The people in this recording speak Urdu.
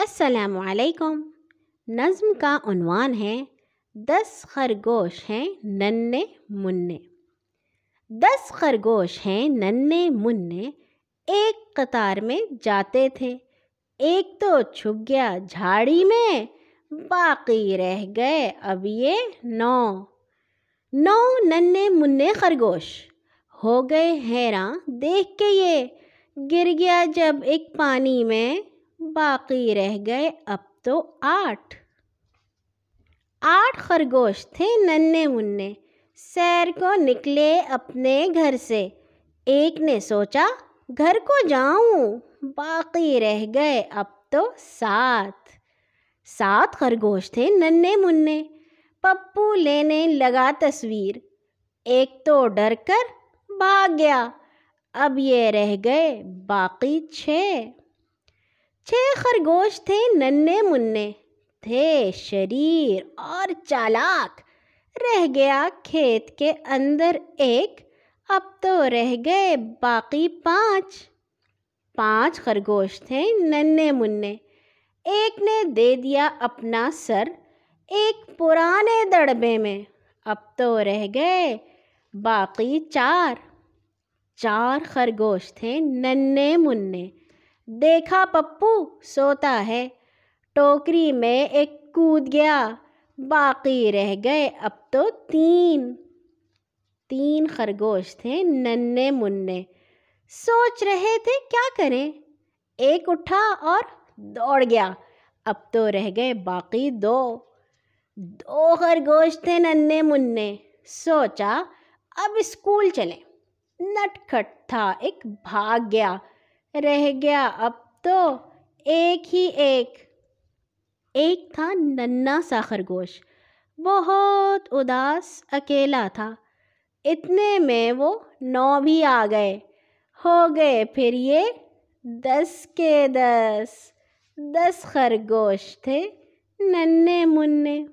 السلام علیکم۔ نظم کا عنوان ہے، دس خرگوش ہیں ننے منے دس خرگوش ہیں ننے منے ایک قطار میں جاتے تھے۔ ایک تو چھپ گیا جھاڑی میں، باقی رہ گئے اب یہ نو۔ نو ننے منے خرگوش۔ ہو گئے حیران، دیکھ کے یہ۔ گر گیا جب ایک پانی میں باقی رہ گئے اب تو آٹھ۔ آٹھ خرگوش تھے ننے منے سیر کو نکلے اپنے گھر سے۔ ایک نے سوچا، گھر کو جاؤں؟ باقی رہ گئے اب تو سات۔ سات خرگوش تھے ننے منے پپو لینے لگا تصویر۔ ایک تو ڈر کر بھاگ گیا۔ اب یہ رہ گئے باقی چھ۔ چھ خرگوش تھے ننے منے تھے شریر اور چالاک۔ رہ گیا کھیت کے اندر ایک، اب تو رہ گئے باقی پانچ۔ پانچ خرگوش تھے ننے منے ایک نے دے دیا اپنا سر، ایک پرانے دڑبے میں۔ اب تو رہ گئے باقی چار۔ چار خرگوش تھے ننے منے دیکھا پپو سوتا ہے۔ ٹوکری میں ایک کود گیا۔ باقی رہ گئے اب تو تین۔ تین خرگوش تھے ننے منے سوچ رہے تھے کیا کریں۔ ایک اٹھا اور دوڑ گیا۔ اب تو رہ گئے باقی دو۔ دو خرگوش تھے ننے منے سوچا اب اسکول چلیں۔ نٹ کھٹ تھا ایک بھاگ گیا۔ رہ گیا۔ اب تو ایک ہی ایک۔ ایک تھا ننا سا خرگوش۔ بہت اداس اکیلا تھا۔ اتنے میں وہ نو بھی آ گئے۔ ہو گئے پھر یہ دس کے دس۔ دس خرگوش تھے ننے منے